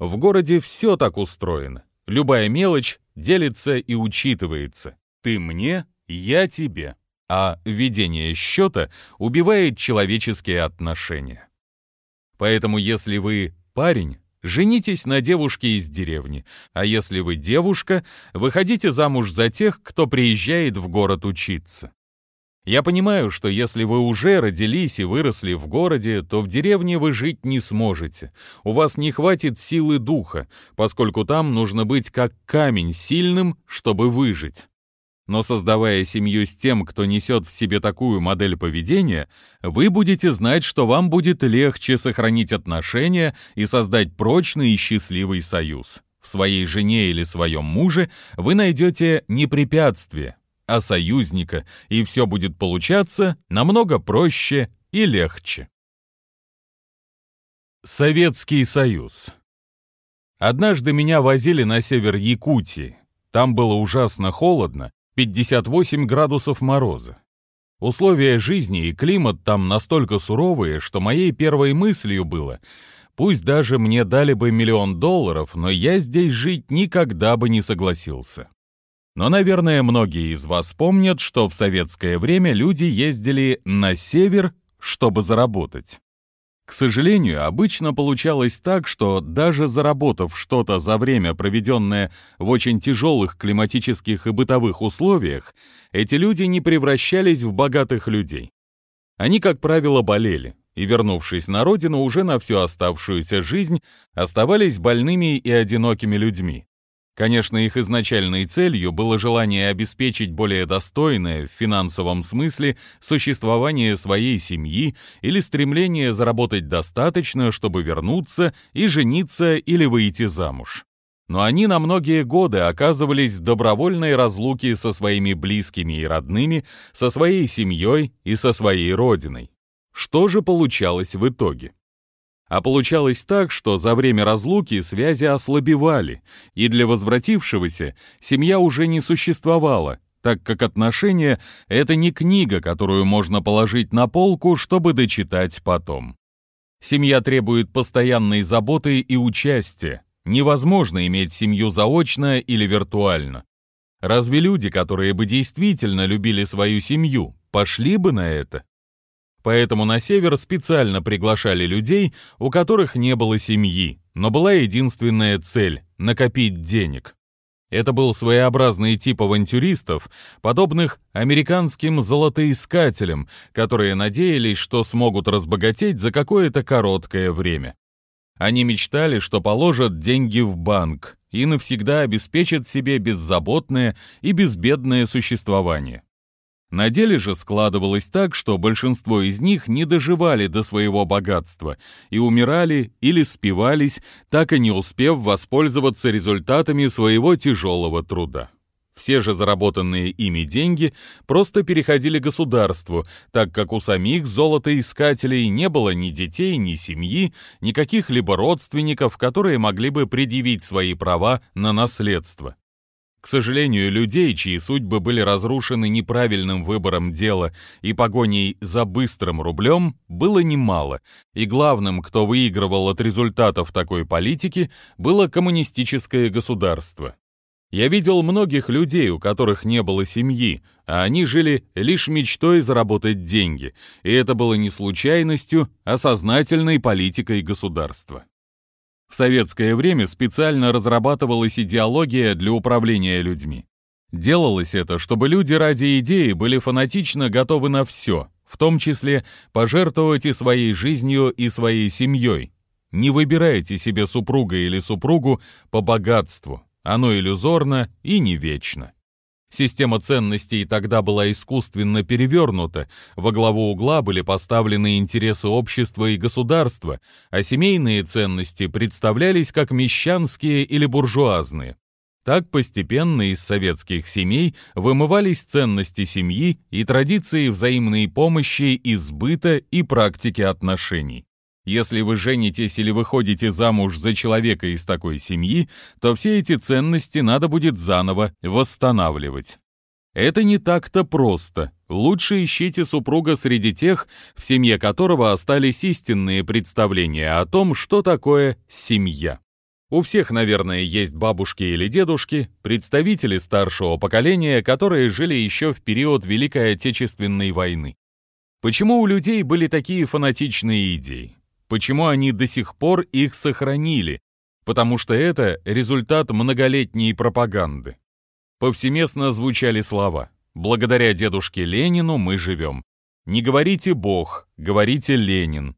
В городе все так устроено. Любая мелочь делится и учитывается. Ты мне, я тебе. А ведение счета убивает человеческие отношения. Поэтому если вы парень, женитесь на девушке из деревни, а если вы девушка, выходите замуж за тех, кто приезжает в город учиться. Я понимаю, что если вы уже родились и выросли в городе, то в деревне вы жить не сможете. У вас не хватит силы духа, поскольку там нужно быть как камень сильным, чтобы выжить. Но создавая семью с тем, кто несет в себе такую модель поведения, вы будете знать, что вам будет легче сохранить отношения и создать прочный и счастливый союз. В своей жене или своем муже вы найдете не препятствие, а союзника, и все будет получаться намного проще и легче. Советский Союз Однажды меня возили на север Якутии. Там было ужасно холодно, 58 градусов мороза. Условия жизни и климат там настолько суровые, что моей первой мыслью было, пусть даже мне дали бы миллион долларов, но я здесь жить никогда бы не согласился. Но, наверное, многие из вас помнят, что в советское время люди ездили на север, чтобы заработать. К сожалению, обычно получалось так, что даже заработав что-то за время, проведенное в очень тяжелых климатических и бытовых условиях, эти люди не превращались в богатых людей. Они, как правило, болели, и, вернувшись на родину, уже на всю оставшуюся жизнь оставались больными и одинокими людьми. Конечно, их изначальной целью было желание обеспечить более достойное в финансовом смысле существование своей семьи или стремление заработать достаточно, чтобы вернуться и жениться или выйти замуж. Но они на многие годы оказывались в добровольной разлуке со своими близкими и родными, со своей семьей и со своей родиной. Что же получалось в итоге? А получалось так, что за время разлуки связи ослабевали, и для возвратившегося семья уже не существовала, так как отношения — это не книга, которую можно положить на полку, чтобы дочитать потом. Семья требует постоянной заботы и участия. Невозможно иметь семью заочно или виртуально. Разве люди, которые бы действительно любили свою семью, пошли бы на это? Поэтому на север специально приглашали людей, у которых не было семьи, но была единственная цель — накопить денег. Это был своеобразный тип авантюристов, подобных американским золотоискателям, которые надеялись, что смогут разбогатеть за какое-то короткое время. Они мечтали, что положат деньги в банк и навсегда обеспечат себе беззаботное и безбедное существование. На деле же складывалось так, что большинство из них не доживали до своего богатства и умирали или спивались, так и не успев воспользоваться результатами своего тяжелого труда. Все же заработанные ими деньги просто переходили государству, так как у самих золотоискателей не было ни детей, ни семьи, ни каких-либо родственников, которые могли бы предъявить свои права на наследство. К сожалению, людей, чьи судьбы были разрушены неправильным выбором дела и погоней за быстрым рублем, было немало, и главным, кто выигрывал от результатов такой политики, было коммунистическое государство. Я видел многих людей, у которых не было семьи, а они жили лишь мечтой заработать деньги, и это было не случайностью, а сознательной политикой государства. В советское время специально разрабатывалась идеология для управления людьми. Делалось это, чтобы люди ради идеи были фанатично готовы на все, в том числе пожертвовать и своей жизнью, и своей семьей. Не выбирайте себе супруга или супругу по богатству, оно иллюзорно и не вечно. Система ценностей тогда была искусственно перевернута, во главу угла были поставлены интересы общества и государства, а семейные ценности представлялись как мещанские или буржуазные. Так постепенно из советских семей вымывались ценности семьи и традиции взаимной помощи, избыта и практики отношений. Если вы женитесь или выходите замуж за человека из такой семьи, то все эти ценности надо будет заново восстанавливать. Это не так-то просто. Лучше ищите супруга среди тех, в семье которого остались истинные представления о том, что такое семья. У всех, наверное, есть бабушки или дедушки, представители старшего поколения, которые жили еще в период Великой Отечественной войны. Почему у людей были такие фанатичные идеи? Почему они до сих пор их сохранили? Потому что это результат многолетней пропаганды. Повсеместно звучали слова «Благодаря дедушке Ленину мы живем». Не говорите «Бог», говорите «Ленин».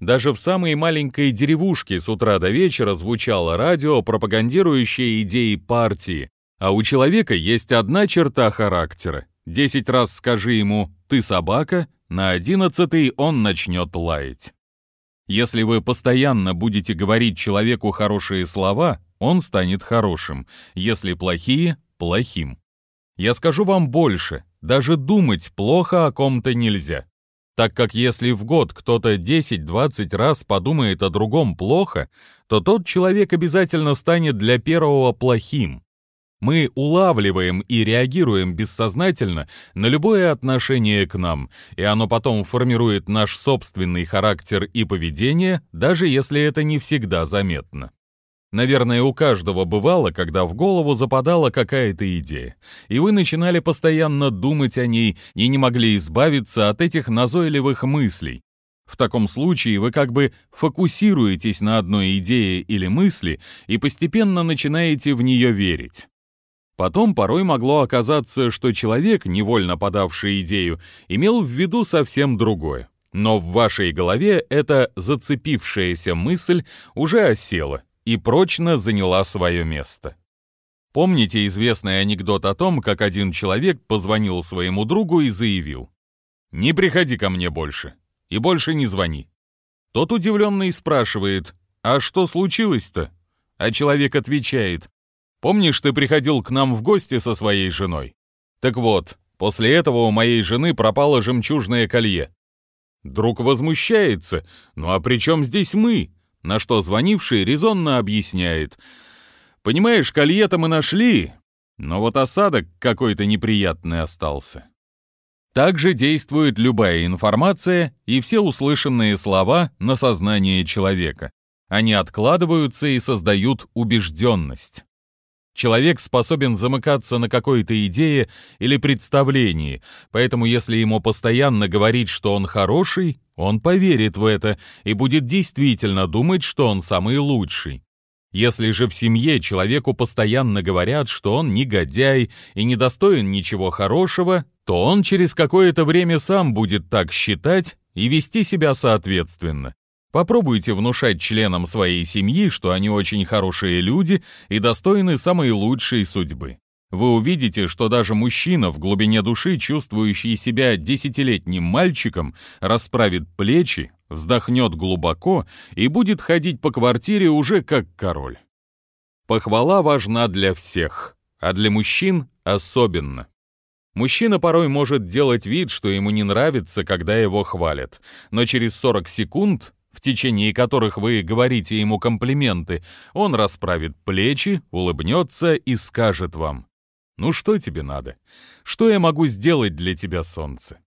Даже в самой маленькой деревушке с утра до вечера звучало радио, пропагандирующее идеи партии, а у человека есть одна черта характера. Десять раз скажи ему «ты собака», на одиннадцатый он начнет лаять. Если вы постоянно будете говорить человеку хорошие слова, он станет хорошим, если плохие — плохим. Я скажу вам больше, даже думать плохо о ком-то нельзя. Так как если в год кто-то 10-20 раз подумает о другом плохо, то тот человек обязательно станет для первого плохим. Мы улавливаем и реагируем бессознательно на любое отношение к нам, и оно потом формирует наш собственный характер и поведение, даже если это не всегда заметно. Наверное, у каждого бывало, когда в голову западала какая-то идея, и вы начинали постоянно думать о ней и не могли избавиться от этих назойливых мыслей. В таком случае вы как бы фокусируетесь на одной идее или мысли и постепенно начинаете в нее верить. Потом порой могло оказаться, что человек, невольно подавший идею, имел в виду совсем другое. Но в вашей голове эта зацепившаяся мысль уже осела и прочно заняла свое место. Помните известный анекдот о том, как один человек позвонил своему другу и заявил «Не приходи ко мне больше и больше не звони». Тот удивленный спрашивает «А что случилось-то?» А человек отвечает Помнишь, ты приходил к нам в гости со своей женой? Так вот, после этого у моей жены пропало жемчужное колье. Друг возмущается. Ну а при чем здесь мы? На что звонивший резонно объясняет. Понимаешь, колье-то мы нашли, но вот осадок какой-то неприятный остался. Также действует любая информация и все услышанные слова на сознание человека. Они откладываются и создают убежденность. Человек способен замыкаться на какой-то идее или представлении, поэтому если ему постоянно говорить, что он хороший, он поверит в это и будет действительно думать, что он самый лучший. Если же в семье человеку постоянно говорят, что он негодяй и недостоин ничего хорошего, то он через какое-то время сам будет так считать и вести себя соответственно. Попробуйте внушать членам своей семьи, что они очень хорошие люди и достойны самой лучшей судьбы. Вы увидите, что даже мужчина в глубине души, чувствующий себя десятилетним мальчиком, расправит плечи, вздохнет глубоко и будет ходить по квартире уже как король. Похвала важна для всех, а для мужчин особенно. Мужчина порой может делать вид, что ему не нравится, когда его хвалят, но через 40 секунд в течение которых вы говорите ему комплименты, он расправит плечи, улыбнется и скажет вам, «Ну что тебе надо? Что я могу сделать для тебя, солнце?»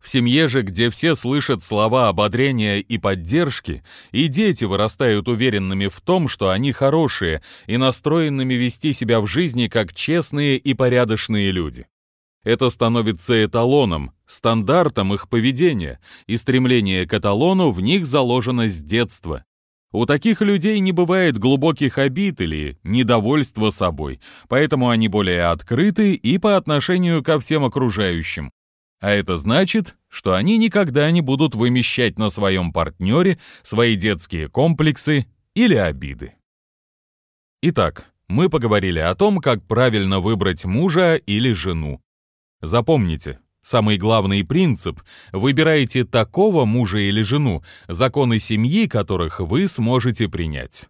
В семье же, где все слышат слова ободрения и поддержки, и дети вырастают уверенными в том, что они хорошие и настроенными вести себя в жизни как честные и порядочные люди. Это становится эталоном, стандартом их поведения, и стремление к эталону в них заложено с детства. У таких людей не бывает глубоких обид или недовольства собой, поэтому они более открыты и по отношению ко всем окружающим. А это значит, что они никогда не будут вымещать на своем партнере свои детские комплексы или обиды. Итак, мы поговорили о том, как правильно выбрать мужа или жену. Запомните, самый главный принцип – выбирайте такого мужа или жену, законы семьи которых вы сможете принять.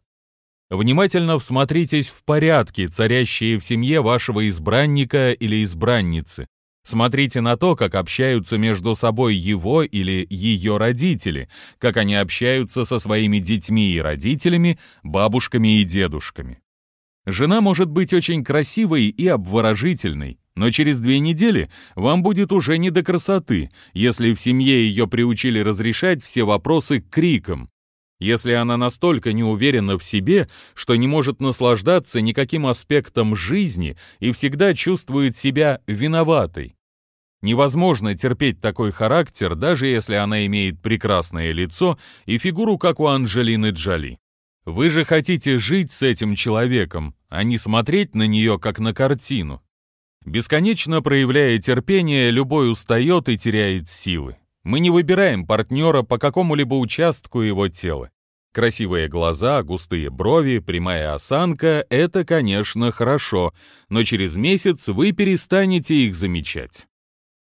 Внимательно всмотритесь в порядки, царящие в семье вашего избранника или избранницы. Смотрите на то, как общаются между собой его или ее родители, как они общаются со своими детьми и родителями, бабушками и дедушками. Жена может быть очень красивой и обворожительной, но через две недели вам будет уже не до красоты, если в семье ее приучили разрешать все вопросы криком. Если она настолько не уверена в себе, что не может наслаждаться никаким аспектом жизни и всегда чувствует себя виноватой. Невозможно терпеть такой характер, даже если она имеет прекрасное лицо и фигуру, как у Анджелины Джоли. Вы же хотите жить с этим человеком, а не смотреть на нее как на картину. Бесконечно проявляя терпение, любой устает и теряет силы. Мы не выбираем партнера по какому-либо участку его тела. Красивые глаза, густые брови, прямая осанка — это, конечно, хорошо, но через месяц вы перестанете их замечать.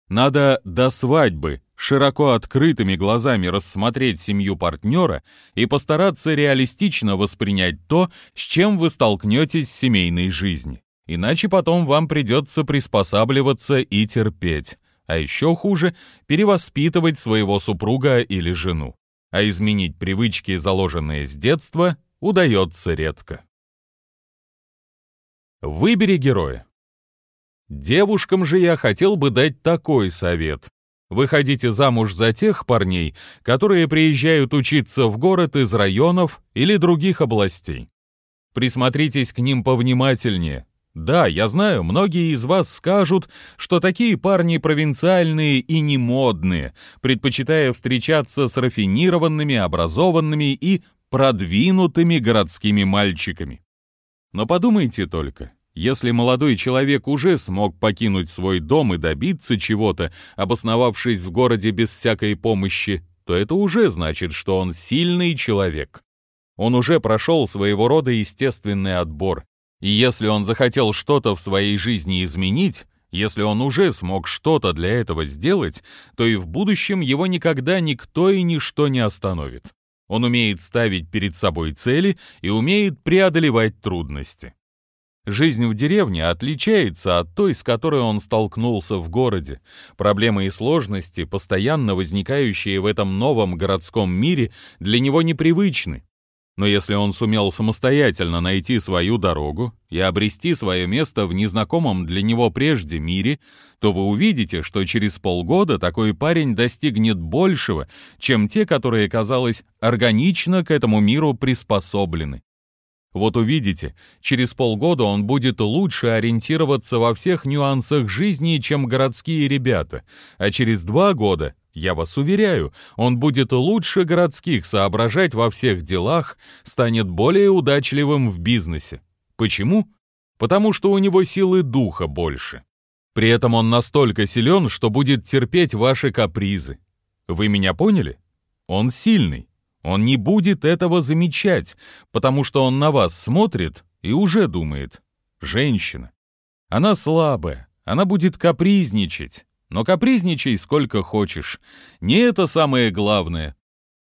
Надо до свадьбы широко открытыми глазами рассмотреть семью партнера и постараться реалистично воспринять то, с чем вы столкнетесь в семейной жизни. Иначе потом вам придется приспосабливаться и терпеть, а еще хуже – перевоспитывать своего супруга или жену. А изменить привычки, заложенные с детства, удается редко. Выбери героя. Девушкам же я хотел бы дать такой совет. Выходите замуж за тех парней, которые приезжают учиться в город из районов или других областей. Присмотритесь к ним повнимательнее, да, я знаю, многие из вас скажут, что такие парни провинциальные и не модные, предпочитая встречаться с рафинированными, образованными и продвинутыми городскими мальчиками. Но подумайте только, Если молодой человек уже смог покинуть свой дом и добиться чего-то, обосновавшись в городе без всякой помощи, то это уже значит, что он сильный человек. Он уже прошел своего рода естественный отбор. И если он захотел что-то в своей жизни изменить, если он уже смог что-то для этого сделать, то и в будущем его никогда никто и ничто не остановит. Он умеет ставить перед собой цели и умеет преодолевать трудности. Жизнь в деревне отличается от той, с которой он столкнулся в городе. Проблемы и сложности, постоянно возникающие в этом новом городском мире, для него непривычны. Но если он сумел самостоятельно найти свою дорогу и обрести свое место в незнакомом для него прежде мире, то вы увидите, что через полгода такой парень достигнет большего, чем те, которые, казалось, органично к этому миру приспособлены. Вот увидите, через полгода он будет лучше ориентироваться во всех нюансах жизни, чем городские ребята, а через два года, я вас уверяю, он будет лучше городских соображать во всех делах, станет более удачливым в бизнесе. Почему? Потому что у него силы духа больше. При этом он настолько силен, что будет терпеть ваши капризы. Вы меня поняли? Он сильный. Он не будет этого замечать, потому что он на вас смотрит и уже думает. Женщина. Она слабая, она будет капризничать. Но капризничай сколько хочешь. Не это самое главное.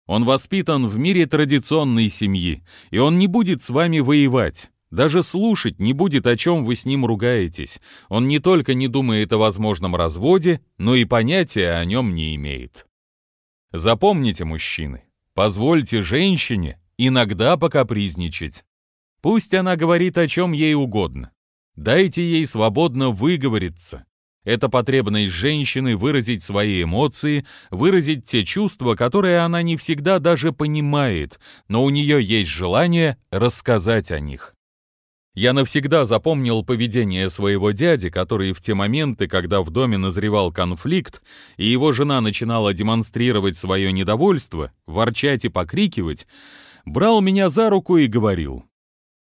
Он воспитан в мире традиционной семьи, и он не будет с вами воевать. Даже слушать не будет, о чем вы с ним ругаетесь. Он не только не думает о возможном разводе, но и понятия о нем не имеет. Запомните, мужчины, Позвольте женщине иногда покапризничать. Пусть она говорит о чем ей угодно. Дайте ей свободно выговориться. Это потребность женщины выразить свои эмоции, выразить те чувства, которые она не всегда даже понимает, но у нее есть желание рассказать о них. Я навсегда запомнил поведение своего дяди, который в те моменты, когда в доме назревал конфликт, и его жена начинала демонстрировать свое недовольство, ворчать и покрикивать, брал меня за руку и говорил,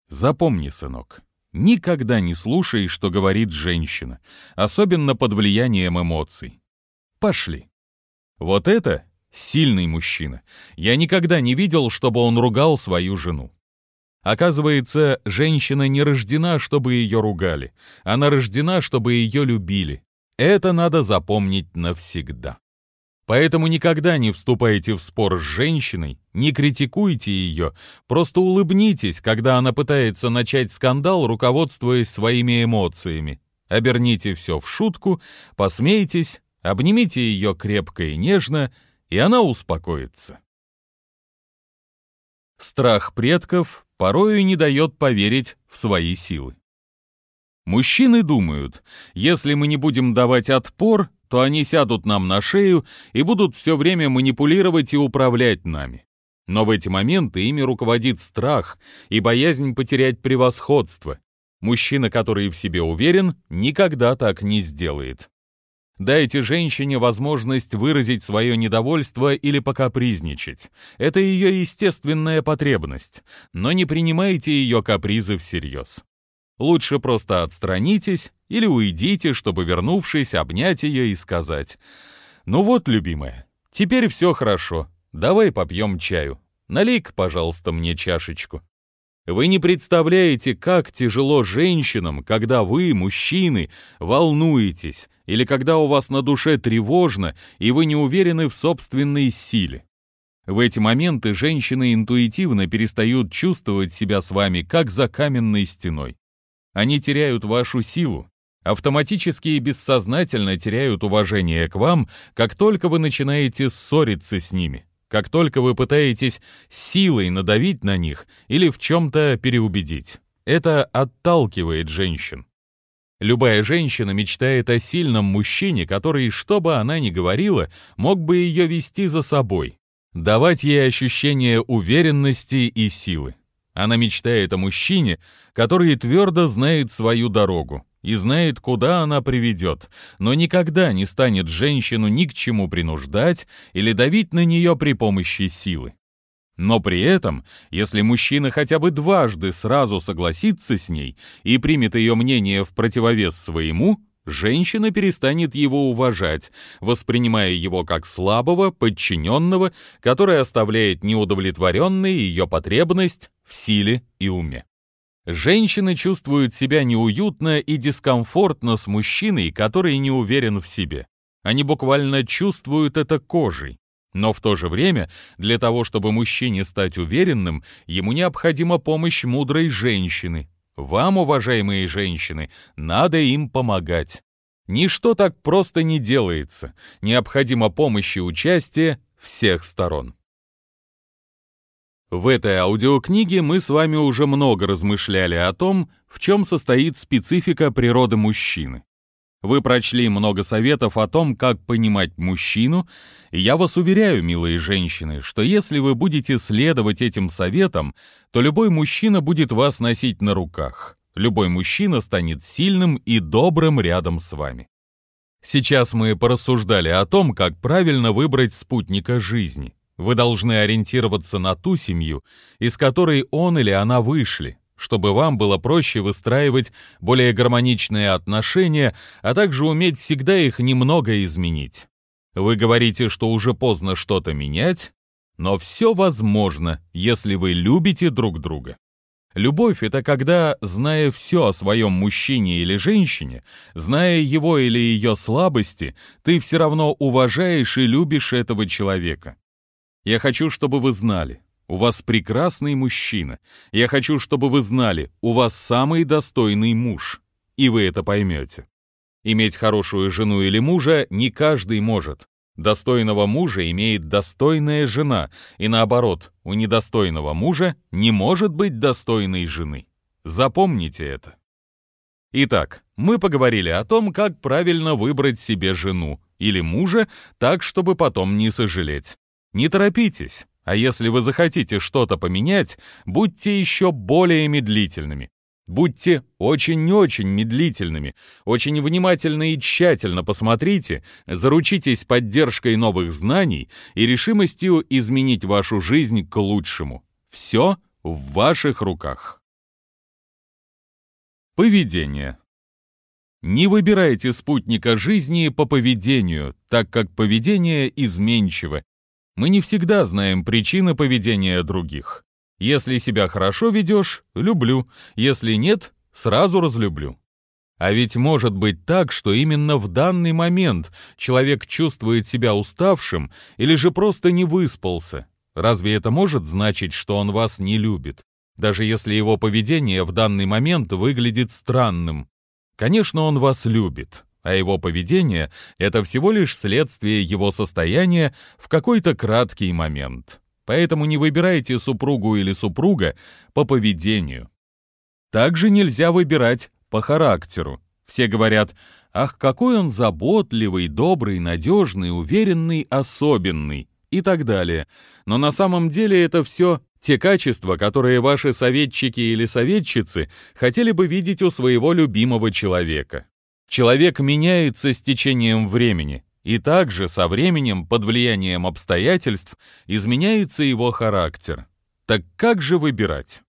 «Запомни, сынок, никогда не слушай, что говорит женщина, особенно под влиянием эмоций. Пошли». Вот это сильный мужчина. Я никогда не видел, чтобы он ругал свою жену. Оказывается, женщина не рождена, чтобы ее ругали. Она рождена, чтобы ее любили. Это надо запомнить навсегда. Поэтому никогда не вступайте в спор с женщиной, не критикуйте ее, просто улыбнитесь, когда она пытается начать скандал, руководствуясь своими эмоциями. Оберните все в шутку, посмейтесь, обнимите ее крепко и нежно, и она успокоится. Страх предков порою не дает поверить в свои силы. Мужчины думают, если мы не будем давать отпор, то они сядут нам на шею и будут все время манипулировать и управлять нами. Но в эти моменты ими руководит страх и боязнь потерять превосходство. Мужчина, который в себе уверен, никогда так не сделает. Дайте женщине возможность выразить свое недовольство или покапризничать. Это ее естественная потребность, но не принимайте ее капризы всерьез. Лучше просто отстранитесь или уйдите, чтобы, вернувшись, обнять ее и сказать «Ну вот, любимая, теперь все хорошо, давай попьем чаю. Налей-ка, пожалуйста, мне чашечку». Вы не представляете, как тяжело женщинам, когда вы, мужчины, волнуетесь, или когда у вас на душе тревожно, и вы не уверены в собственной силе. В эти моменты женщины интуитивно перестают чувствовать себя с вами, как за каменной стеной. Они теряют вашу силу, автоматически и бессознательно теряют уважение к вам, как только вы начинаете ссориться с ними как только вы пытаетесь силой надавить на них или в чем-то переубедить. Это отталкивает женщин. Любая женщина мечтает о сильном мужчине, который, что бы она ни говорила, мог бы ее вести за собой, давать ей ощущение уверенности и силы. Она мечтает о мужчине, который твердо знает свою дорогу, и знает, куда она приведет, но никогда не станет женщину ни к чему принуждать или давить на нее при помощи силы. Но при этом, если мужчина хотя бы дважды сразу согласится с ней и примет ее мнение в противовес своему, женщина перестанет его уважать, воспринимая его как слабого, подчиненного, который оставляет неудовлетворенной ее потребность в силе и уме. Женщины чувствуют себя неуютно и дискомфортно с мужчиной, который не уверен в себе. Они буквально чувствуют это кожей. Но в то же время, для того, чтобы мужчине стать уверенным, ему необходима помощь мудрой женщины, вам, уважаемые женщины, надо им помогать. Ничто так просто не делается. Необходима помощь и участие всех сторон. В этой аудиокниге мы с вами уже много размышляли о том, в чем состоит специфика природы мужчины. Вы прочли много советов о том, как понимать мужчину, и я вас уверяю, милые женщины, что если вы будете следовать этим советам, то любой мужчина будет вас носить на руках. Любой мужчина станет сильным и добрым рядом с вами. Сейчас мы порассуждали о том, как правильно выбрать спутника жизни. Вы должны ориентироваться на ту семью, из которой он или она вышли, чтобы вам было проще выстраивать более гармоничные отношения, а также уметь всегда их немного изменить. Вы говорите, что уже поздно что-то менять, но все возможно, если вы любите друг друга. Любовь — это когда, зная все о своем мужчине или женщине, зная его или ее слабости, ты все равно уважаешь и любишь этого человека. Я хочу, чтобы вы знали, у вас прекрасный мужчина. Я хочу, чтобы вы знали, у вас самый достойный муж. И вы это поймете. Иметь хорошую жену или мужа не каждый может. Достойного мужа имеет достойная жена, и наоборот, у недостойного мужа не может быть достойной жены. Запомните это. Итак, мы поговорили о том, как правильно выбрать себе жену или мужа так, чтобы потом не сожалеть. Не торопитесь, а если вы захотите что-то поменять, будьте еще более медлительными. Будьте очень-очень медлительными, очень внимательно и тщательно посмотрите, заручитесь поддержкой новых знаний и решимостью изменить вашу жизнь к лучшему. Все в ваших руках. Поведение. Не выбирайте спутника жизни по поведению, так как поведение изменчиво мы не всегда знаем причины поведения других. Если себя хорошо ведешь — люблю, если нет — сразу разлюблю. А ведь может быть так, что именно в данный момент человек чувствует себя уставшим или же просто не выспался. Разве это может значить, что он вас не любит? Даже если его поведение в данный момент выглядит странным. Конечно, он вас любит, а его поведение — это всего лишь следствие его состояния в какой-то краткий момент. Поэтому не выбирайте супругу или супруга по поведению. Также нельзя выбирать по характеру. Все говорят, ах, какой он заботливый, добрый, надежный, уверенный, особенный и так далее. Но на самом деле это все те качества, которые ваши советчики или советчицы хотели бы видеть у своего любимого человека. Человек меняется с течением времени, и также со временем под влиянием обстоятельств изменяется его характер. Так как же выбирать?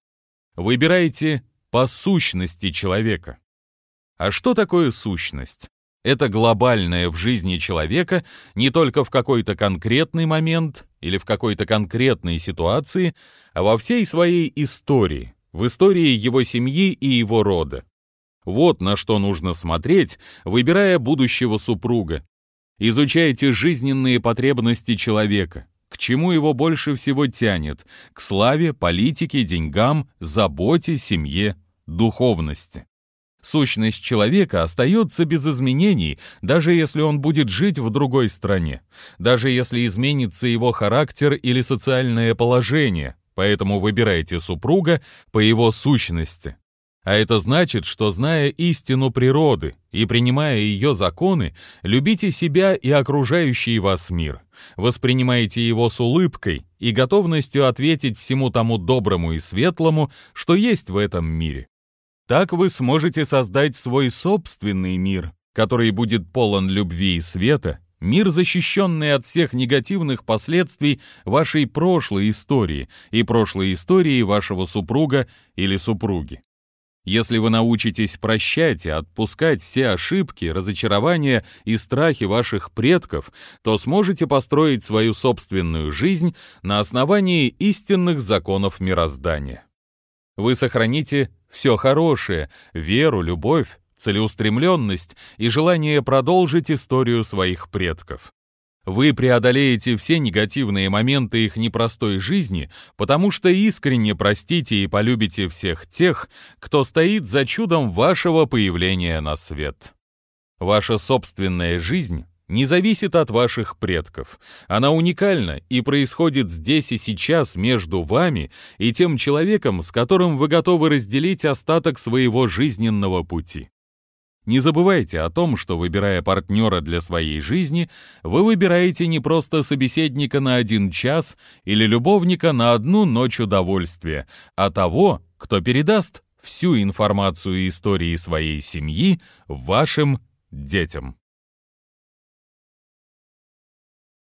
Выбирайте по сущности человека. А что такое сущность? Это глобальное в жизни человека не только в какой-то конкретный момент или в какой-то конкретной ситуации, а во всей своей истории, в истории его семьи и его рода. Вот на что нужно смотреть, выбирая будущего супруга. Изучайте жизненные потребности человека, к чему его больше всего тянет, к славе, политике, деньгам, заботе, семье, духовности. Сущность человека остается без изменений, даже если он будет жить в другой стране, даже если изменится его характер или социальное положение, поэтому выбирайте супруга по его сущности. А это значит, что зная истину природы и принимая ее законы, любите себя и окружающий вас мир, воспринимайте его с улыбкой и готовностью ответить всему тому доброму и светлому, что есть в этом мире. Так вы сможете создать свой собственный мир, который будет полон любви и света, Мир, защищенный от всех негативных последствий вашей прошлой истории и прошлой истории вашего супруга или супруги. Если вы научитесь прощать и отпускать все ошибки, разочарования и страхи ваших предков, то сможете построить свою собственную жизнь на основании истинных законов мироздания. Вы сохраните все хорошее, веру, любовь, целеустремленность и желание продолжить историю своих предков. Вы преодолеете все негативные моменты их непростой жизни, потому что искренне простите и полюбите всех тех, кто стоит за чудом вашего появления на свет. Ваша собственная жизнь не зависит от ваших предков. Она уникальна и происходит здесь и сейчас между вами и тем человеком, с которым вы готовы разделить остаток своего жизненного пути. Не забывайте о том, что, выбирая партнера для своей жизни, вы выбираете не просто собеседника на один час или любовника на одну ночь удовольствия, а того, кто передаст всю информацию и истории своей семьи вашим детям.